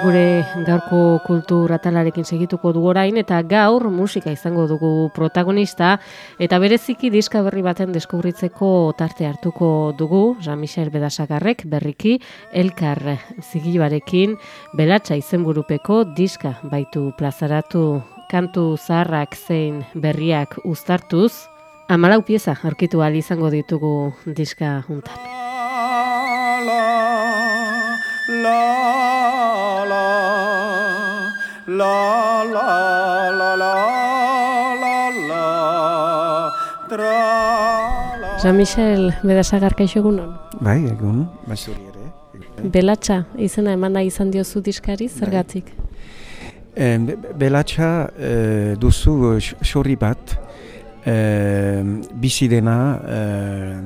gure gaurko kultur atalarekin segituko du orain eta gaur musika izango dugu protagonista eta bereziki diska berri baten deskubritzeko tarte hartuko dugu Jean-Michel Bedasagarrek berriki elkar zigiluarekin belatxa izenburupeko diska baitu plazaratu kantu zaharrak zein berriak uztartuz Amalau pieza aurkitu ahal izango ditugu diska juntan. la la la la la la la la tra la Jean-Michel Bedasagar kaixo egunon. Bai, egun, bai zuri ere. Belatxa izena emana izan diozu diskari, zergatik? E, belatxa e, duzu eh, xorri bat, e, bizi dena e,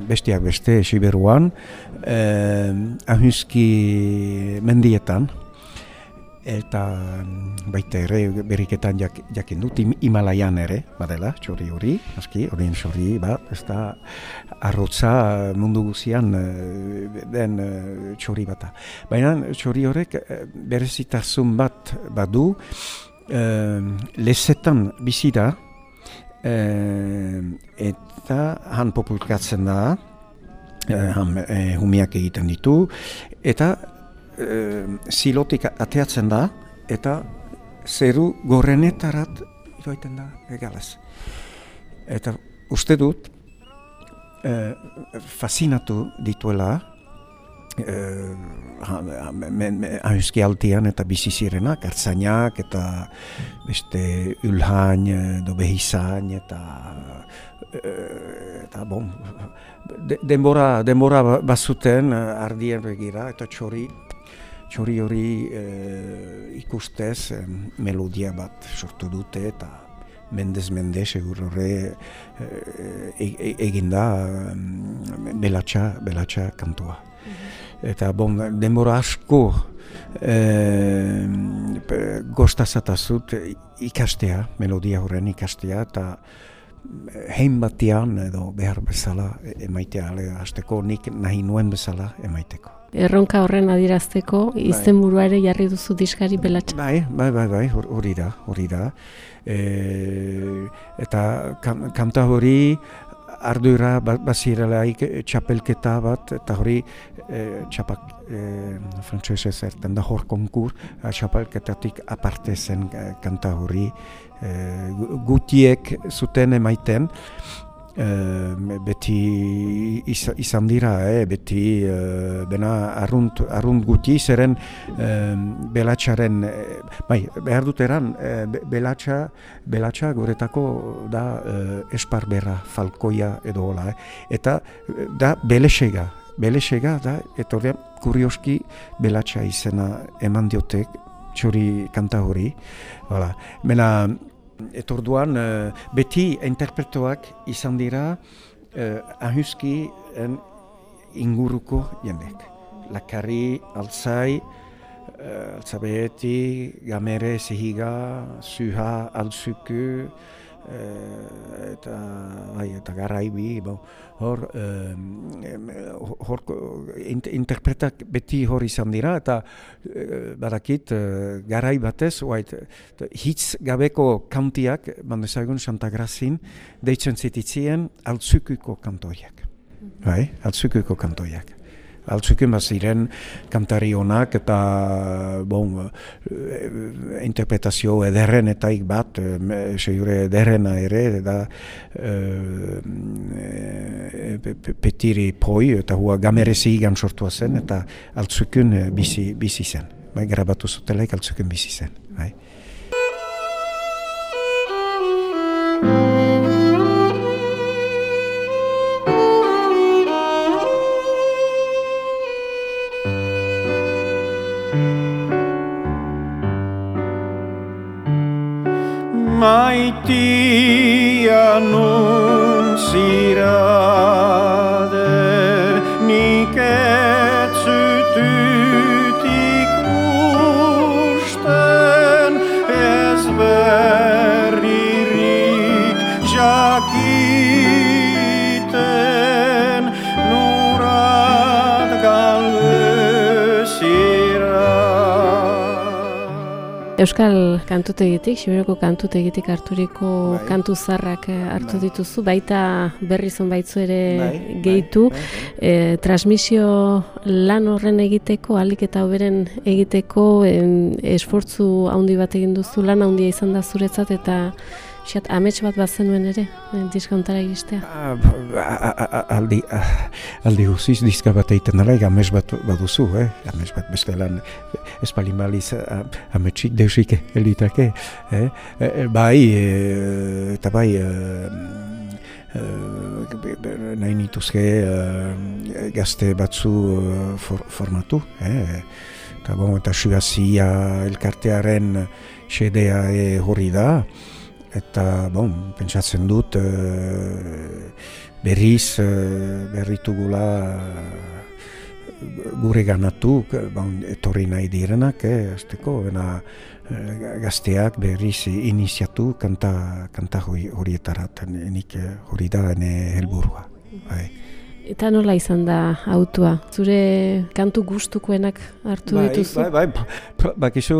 besteak beste Siberuan, e, ahuzki mendietan, eta mm, baita ere beriketan jak, jakin dut Him- Himalaian ere, badela, txori hori, aski, horien txori bat, ez da arrotza mundu guzian eh, den eh, txori bata. Baina txori horrek eh, berezitasun bat badu, eh, lezetan bizi da, eh, eta han populkatzen da, eh, han eh, humiak egiten ditu, eta eh, zilotik ateatzen da, eta zeru gorrenetarat joaiten da egalaz. Eta uste dut, eh, fascinatu dituela, eh, ha- ha- me- me- ahuzki altian eta bizi zirenak, ertzainak eta beste ulhain edo behizain eta eta bon, de, denbora, denbora ba- bazuten ardien begira eta txori txori hori eh, ikustez eh, melodia bat sortu dute eta mendez mende segur horre eh, e- e- egin da mm, belatxa, belatxa kantua. Eta bon, denbora asko pe- gostazatazut ikastea, melodia horren ikastea, eta hein batean edo behar bezala emaitea, ale, hasteko nik nahi nuen bezala emaiteko. Erronka horren adirazteko izenburua ere jarri duzu diskari belatxa. Bai, bai, bai, bai, hor- hori da, hori da. E, eta kan, kanta hori ardura ba- bazirelaik eh, txapelketa bat, eta hori e, txapak, e, frantsesez erten da hor konkur, txapelketatik aparte zen eh, kanta hori, e, gu- gutiek zuten emaiten, Eh, beti iz, izan dira, eh, beti eh, dena arrunt, arrunt guti zeren eh, belatxaren, eh, bai, behar dut eran, be- belatxa, belatxa guretako da eh, esparberra, falkoia edo hola, eh. eta da belesega, belesega da, eta hori kurioski belatxa izena eman diotek txori kanta hori, hola, mena, etorduan eh, beti interpretoak izan dira eh, ahuzki en inguruko jendek. Lakari, altzai, eh, altzabeti, gamere, zihiga, zuha, altzuku, eh, eta, bai, eta garaibi, bon, hor, em, hor, int- interpretak beti hor izan dira, eta eh, badakit, eh, garai batez, oait, eta hitz gabeko kantiak, bandezagun Santa Grazin, deitzen zititzien altzukuko kantoiak. bai, altzukuko kantoiak. Altzukun bat ziren kantari honak eta bon, eh, interpretazio ederren eta ik bat, eh, segure ederrena ere, da pe- petiri poi eta hua gamerezi igan sortua zen eta altzukun bizi, bizi zen. Bai, grabatu zutelaik altzukun bizi zen. Bai. noite. Euskal kantutegitik, Siberoko kantutegitik harturiko Bai. kantu zarrak eh, hartu Bai. dituzu, baita berri zonbaitzu ere Bai, gehitu. bai, bai, Eh, transmisio lan horren egiteko, alik eta hoberen egiteko, em, esfortzu handi bat egin duzu, lan handia izan da zuretzat, eta xat, amets bat bazenuen ere, eh, diska hontara iristea. Ah, aldi, aldi guziz dizka bat egiten dara, amez bat baduzu, eh? amez bat beste lan espalin baliz ametsik deusik elitake. Eh? Eh, bai, eh, eta bai, nahi nituzke gazte batzu for, formatu. Eh? Eta bon, eta suazia elkartearen xedea hori da. Eta, bon, pentsatzen dut, eh, berriz eh, berritugula eh, gure ganatu, bon, etorri nahi direnak, eh, azteko, bena gazteak berriz iniziatu kanta, kanta hori, horietara, eta nik hori da ene helburua. Bai. Eta nola izan da autua? Zure kantu gustukoenak hartu dituzu? Bai, bai, bai, ba- bakizu,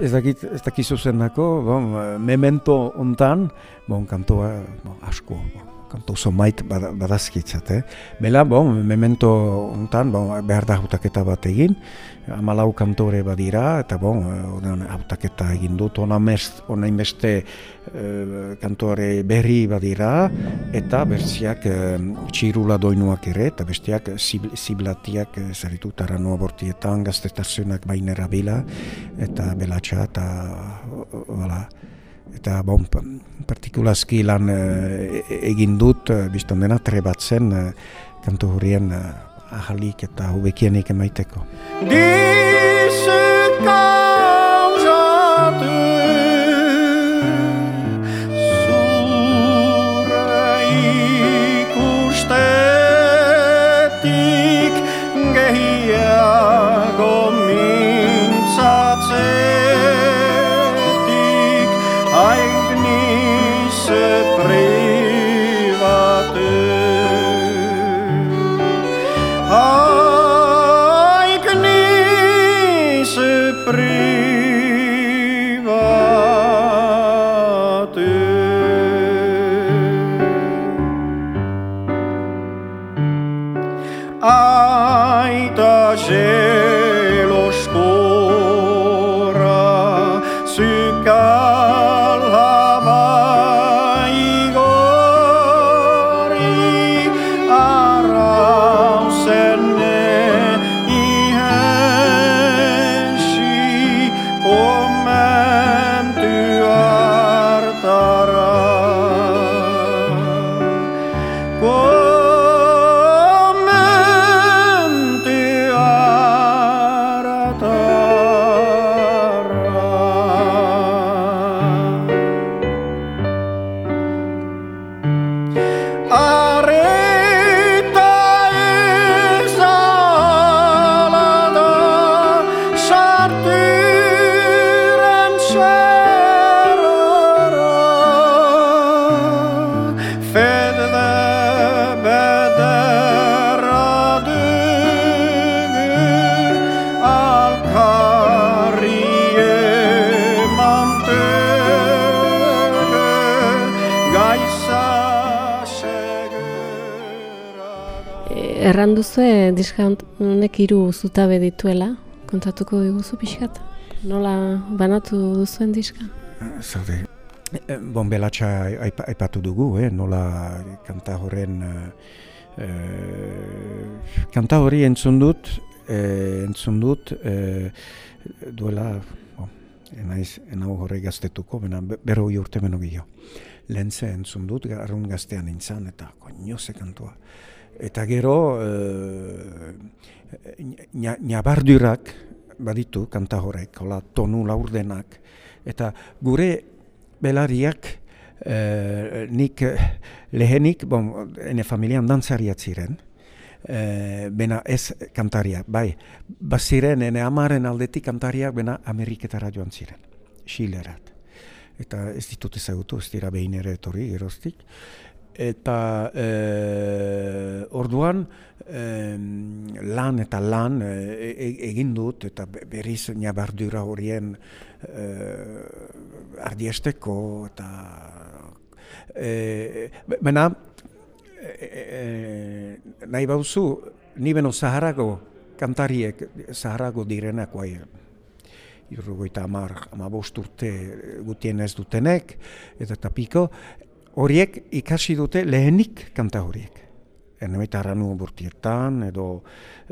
ez dakit, ez dakizu zenako, bon, eh, memento ontan, bon, kantoa, bon, asko, bon, kanto zomait bada, badazkitzat, eh? Bela, bon, memento ontan, bon, behar da hautaketa bat egin, amalau kantore badira, eta bon, eh, onan hautaketa egin dut, ona mest, onain beste eh, kantore berri badira, eta bertziak eh, txirula doinuak ere, eta besteak zibl, ziblatiak eh, zaritu taranoa bortietan, gaztetasunak bainera bila, eta belatxa, eta hola. Eta bon, pa- partikulazki lan eh, e- egin dut, eh, biztan dena trebatzen eh, kantu horien ahalik eta hobekienik emaiteko. Dizut erran duzue diska hont- honek hiru zutabe dituela, kontatuko diguzu pixkat? Nola banatu duzuen diska? Zaude, eh, bon belatxa aipa- aipatu dugu, eh, nola kanta horren eh, eh, kanta hori entzun dut, eh, entzun dut eh, duela, bon, enaiz, enau horre gaztetuko, bena be- berrogei urte beno gehiago. Lehen ze entzun dut, arrun gaztean nintzen, eta koño ze kantua. Eta gero, eh, nya- ñabardurak baditu kanta horrek, hola tonu laurdenak, eta gure belariak eh, nik eh, lehenik, bon, ene familian dantzariat ziren, eh, bena ez kantaria, bai, baziren ene amaren aldetik kantariak bena Ameriketara joan ziren, Xilerat. Eta ez ditut ezagutu, ez dira behin ere etorri, geroztik. Eta eh, orduan em, lan eta lan eh, e- egin dut eta be- berriz nabardura horien eh, ardiesteko eta be- bena eh, eh, nahi bauzu ni beno Zaharago kantariek Zaharago direnak guai irrogoita amar, amabost urte gutien ez dutenek, eta tapiko, horiek ikasi dute lehenik kanta horiek. Ernebait arranu burtietan, edo,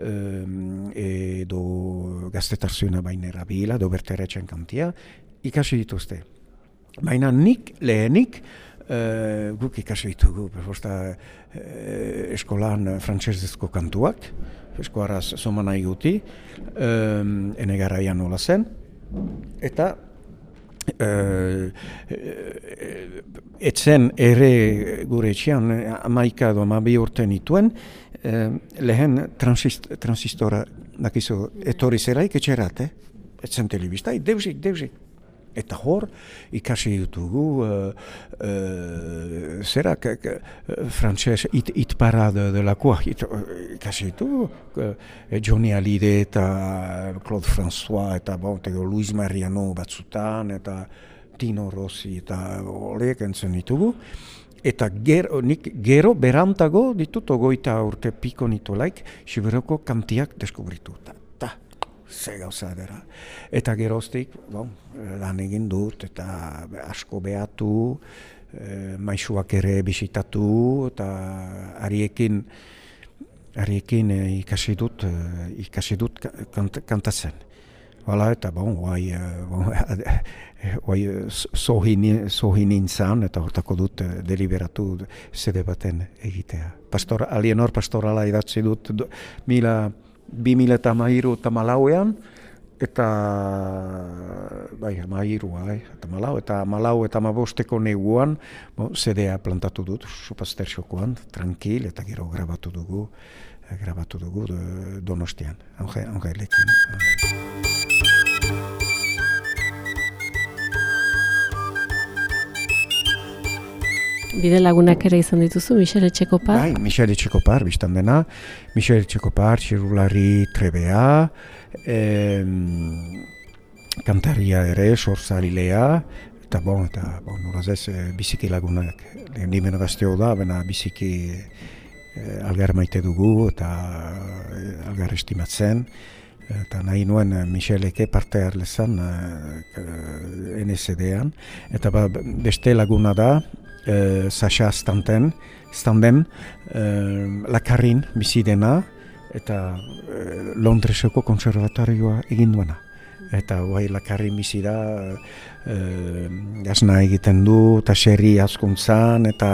em, edo gaztetarzuna bainera bila, edo berteretxen kantia, ikasi dituzte. Baina nik lehenik, eh, guk ikasi ditugu, perfosta eh, eskolan frantsesezko kantuak, eskoaraz zoma nahi guti, um, ene garaian nola zen, eta eh, etzen ere gure etxean eh, amaika edo amabi urte nituen, eh, lehen transist, transistora dakizu etorri zeraik etxerat, eh? etzen telebista, deusik, deusik. Eta hor, ikasi ditugu, uh, uh, zera, k- k- frantxez, it, it parade de cour, it, ikasi ditugu, uh, Johnny Hallyday eta Claude François, eta bon, tego Luis Mariano batzutan, eta Tino Rossi, eta horiek entzun ditugu. Eta gero, nik gero berantago ditut ogoita urte piko nitulaik, Siberoko kantiak deskubritu. Ze gauza dira. Eta geroztik, bon, lan egin dut, eta asko behatu, eh, maisuak ere bisitatu, eta hariekin, hariekin eh, ikasi dut, eh, ikasi dut ka- kant, kantatzen. Hala, eta bon, guai, bon, guai, sohi, ni- sohi nintzen, eta hortako dut deliberatu zede baten egitea. Pastor, alienor pastorala idatzi dut, do, mila, bi mila eta mairu eta malauean, eta bai, mairu, bai, eta malau, eta malau eta mabosteko neguan, bo, zedea plantatu dut, supazter xokoan, tranquil, eta gero grabatu dugu, eh, grabatu dugu de, donostian, onge, ongelekin. Bide lagunak ere izan dituzu, Michel Etxekopar. Bai, Michel Etxekopar, biztan dena, Michel Etxekopar, txirulari trebea, em, kantaria ere, sorzarilea, eta bon, eta bon, noraz ez, eh, biziki lagunak, nimen gazteo da, bena biziki eh, algar maite dugu, eta eh, algar estimatzen, eta nahi nuen Micheleke parte harlezan eh, NSD-an, eta ba, beste laguna da, eh, Sasha Stanten, Standen, eh, Lakarrin bizi dena, eta eh, Londreseko konservatorioa egin duena. Eta guai Lakarrin bizi da, eh, gazna egiten du, eta xerri askuntzan, eta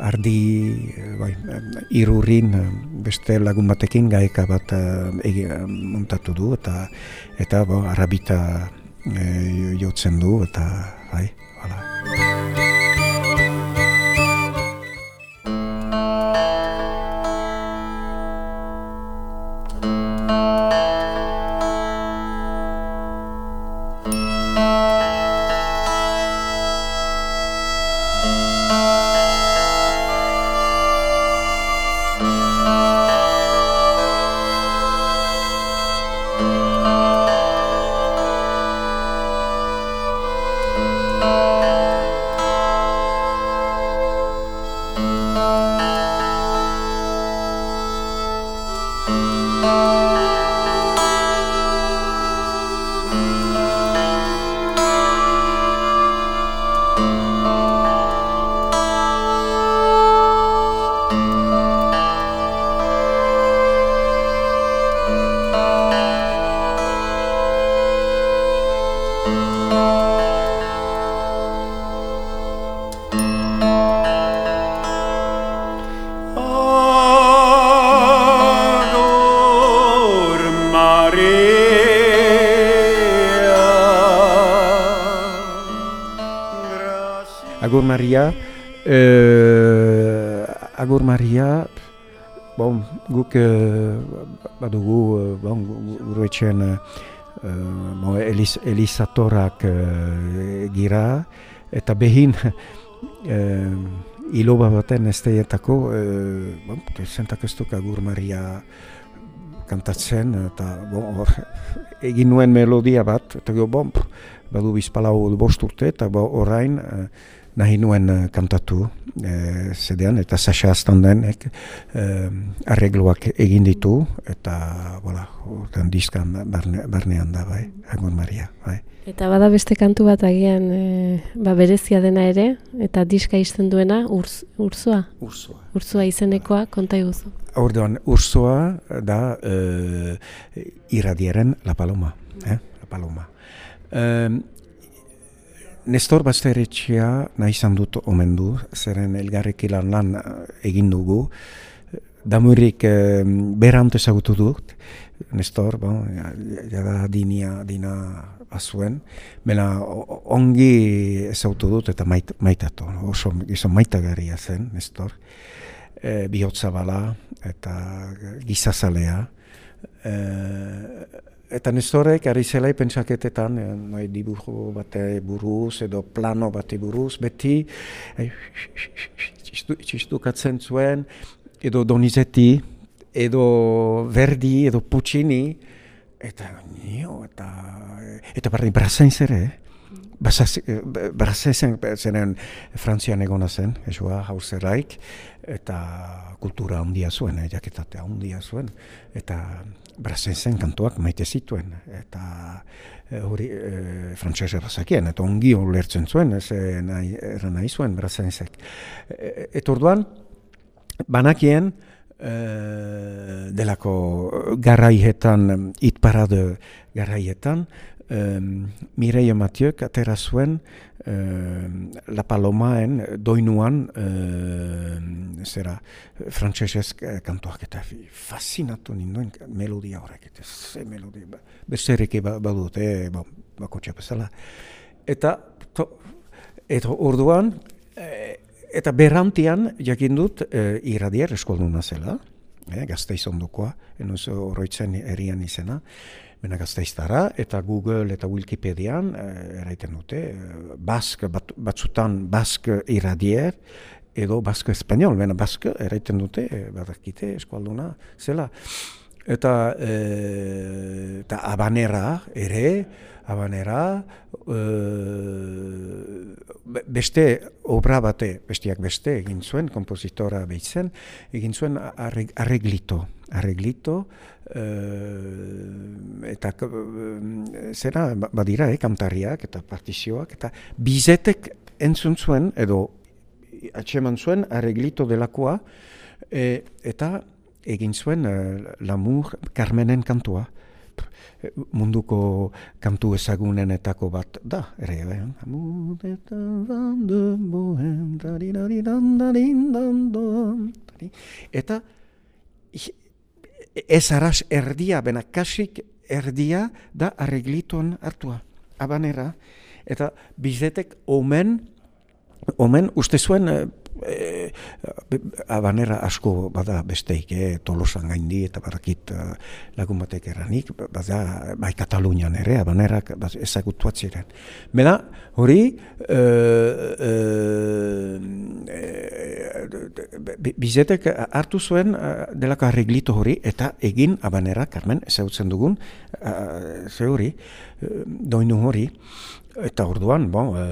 ardi, bai, irurrin beste lagun batekin gaeka bat egi, montatu du, eta eta bo, arabita eh, jotzen du, eta bai, hala. Agur Maria, eh, Agur Maria, bon, guk eh, badugu, bon, gu- gure etxean eh, bon, Elis, Elisatorak eh, gira, eta behin eh, iloba baten esteietako, eh, bon, zentak ez duk Agur Maria kantatzen, eta bon, hor, egin nuen melodia bat, eta gero, bon, badu bizpalau bost urte, eta bo, orain eh, nahi nuen eh, kantatu eh, zedean, eta Sasha Astandenek eh, arregloak egin ditu, eta, voilà, ordan diskan barne, barnean da, bai, Agur Maria, bai. Eta bada beste kantu bat agian e, ba berezia dena ere, eta diska izten duena, urz, urzua, Ursoa. urzua izenekoa, konta iguzu. Orduan, Ursoa da eh, iradiaren La Paloma, eh? La Paloma. Um, Nestor Basteretxea nahi izan dut omen du, zeren elgarrekin lan eh, egin dugu. Damurik eh, berant ezagutu dut, Nestor, bon, ja, ja da dinia, dina bazuen, bena o- ongi ezagutu dut eta mait, maitatu, oso gizon maitagarria zen, Nestor. E, bihotza bala eta gizazalea. E, eta Nestorek ari zelai pentsaketetan, e, nahi dibujo bate buruz edo plano bate buruz, beti e, txistu- txistukatzen zuen, edo Donizetti, edo Verdi, edo Puccini, eta nio, eta, eta barri Brassens ere, eh? Brazenzen zenen Frantzian egona zen, esua hauseraik, eta kultura handia zuen, eh, jaketatea handia zuen, eta Brazenzen kantuak maite zituen, eta eh, hori e, frantsesa bazakien, eta ongi ulertzen zuen, ez eh, nahi, erra nahi zuen Brazenzek. E, eta orduan, banakien, eh, delako garaietan, itparade garaietan, um, Mireia Mathieu atera zuen um, La Palomaen doinuan um, zera frantsesez eh, kantuak eta fascinatu ninduen melodia horrek eta ze melodia ba, besterik ba, badut eh, ba, bakotxa bezala eta to, eta orduan eh, eta berrantian jakin dut eh, iradier eskolduna zela eh, gazteiz ondokoa, enuz oroitzen erian izena, Bena gazteiztara eta Google eta Wikipedian eh, eraiten dute, eh, bask, bat, batzutan bask iradier, edo bask espanol, bena bask eraiten dute, eh, badakite eskualduna, zela. Eta, eh, eta abanera ere, abanera, eh, be- beste obra bate, besteak beste egin zuen, kompositora behitzen, egin zuen arreg, arreglito, arreglito, eh, eta k- eh, zera ba- badira, eh, kantariak eta partizioak, eta bizetek entzun zuen, edo atxeman zuen arreglito delakoa, eh, eta egin zuen eh, Lamur Carmenen kantua. Eh, munduko kantu ezagunenetako bat da, ere, eh? Amur eta ez arras erdia, bena kasik erdia da arregliton hartua, abanera. Eta bizetek omen, omen uste zuen eh, eh, abanera asko bada besteik, eh, tolosan gaindi eta barakit eh, lagun batek eranik, bada bai Katalunian ere, abanerak baz- ezagutuat ziren. Bela, hori, eh, bi- bizetek hartu zuen delako arreglito hori eta egin abanera, Carmen, ezagutzen dugun, ze hori, doinu hori, Eta orduan, bon, e,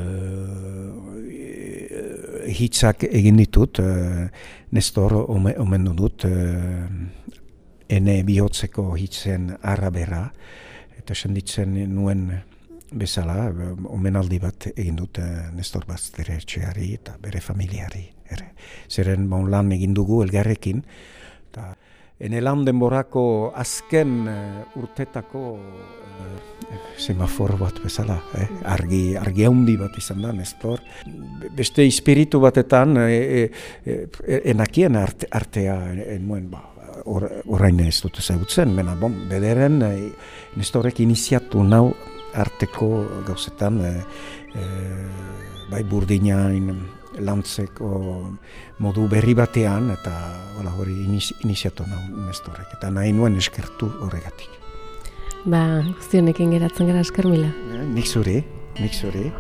hitzak egin ditut, e, Nestor ome, omendu dut, e, ene bihotzeko hitzen arabera, eta senditzen nuen bezala, omenaldi bat egin dut e, Nestor Baztere etxeari eta bere familiari. Ere. Zeren bon, lan egin dugu elgarrekin, eta ene lan denborako azken eh, urtetako eh, semaforo bat bezala, eh? argi, argi handi bat izan da, Nestor. Be- Beste espiritu batetan, e, e, e, enakien arte, artea, enuen, ba, or, orain ez dut ezagutzen, bena, bon, bederen, e, Nestorek iniziatu nau arteko gauzetan, e, e, bai burdinain lantzeko modu berri batean eta hola hori iniz, iniziatu nahu nestorek eta nahi nuen eskertu horregatik. Ba, guztionekin geratzen gara esker mila. Eh, Nik zure, nik zure.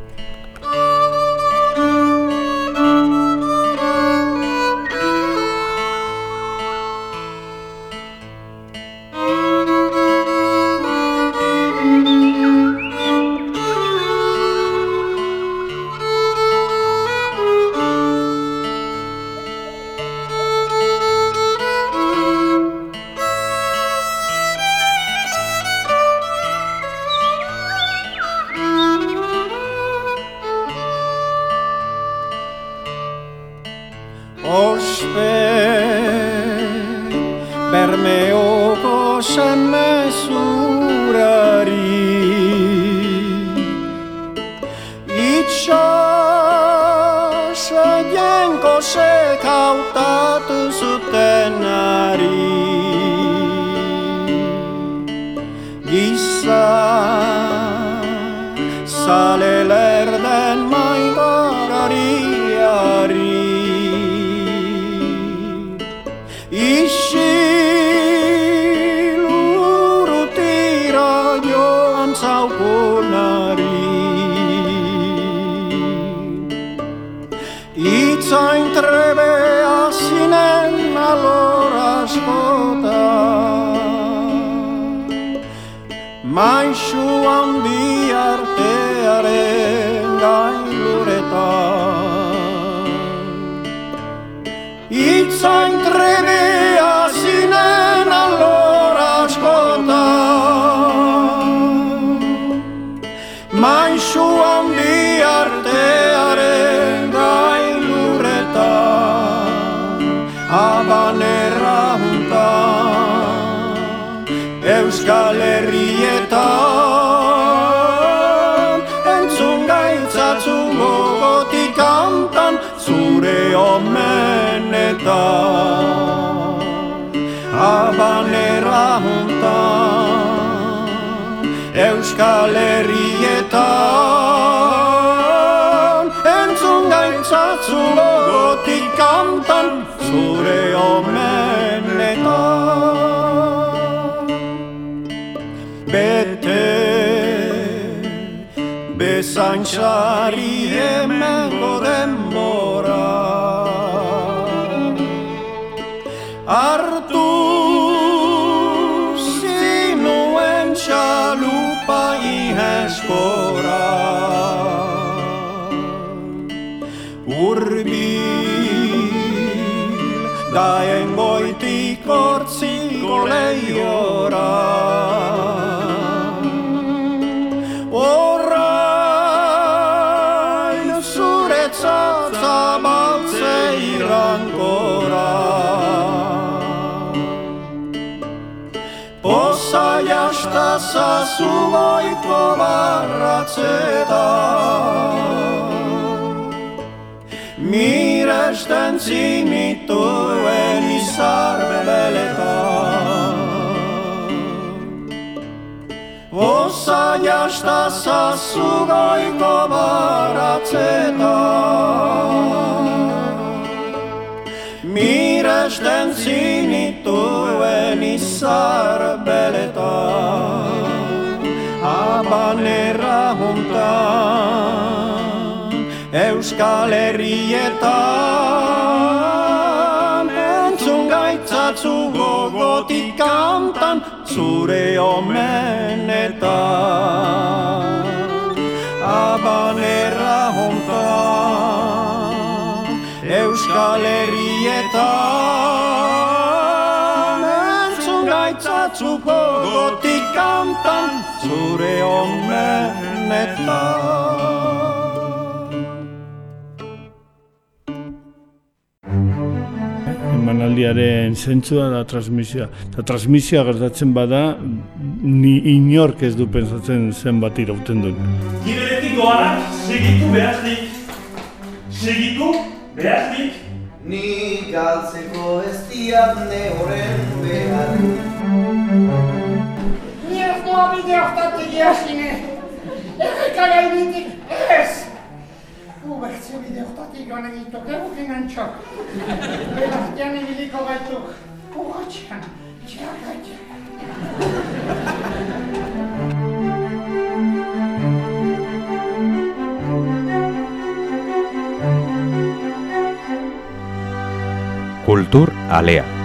Maisu handi artearen gailuretan Itzain trebea zinen alor askotan Maisu handi artearen gailurretan Abanerra juntan Euskal Herrietan Euskal Herrietan. Entzun gaitzatzu gogotik kantan Zure omenetan. Bete Bezaintxari hemengo zazu goiko barratzeta Miresten zinituen izar beletan Osa jasta zazu goiko Euskal Herrietan. Entzun gaitzatzu gogotik kantan Zure omenetan. Abanerra juntan Euskal Herrietan. Entzun gaitzatzu gogotik kantan Zure omenetan emanaldiaren zentzua da transmisioa. Eta transmisioa gertatzen bada, ni inork ez du pensatzen zenbat irauten duen. Giberetik doanak segitu behaznik. Segitu behaznik. Ni galtzeko ez diat ne horren behar Ni ez doa bide hortatik jasine. Erreka gainetik ez. Bide hortatik joan egituk, egukin antxok. Belartian ibiliko gaituk, urratxean, txaka, txaka. Kultur Alea.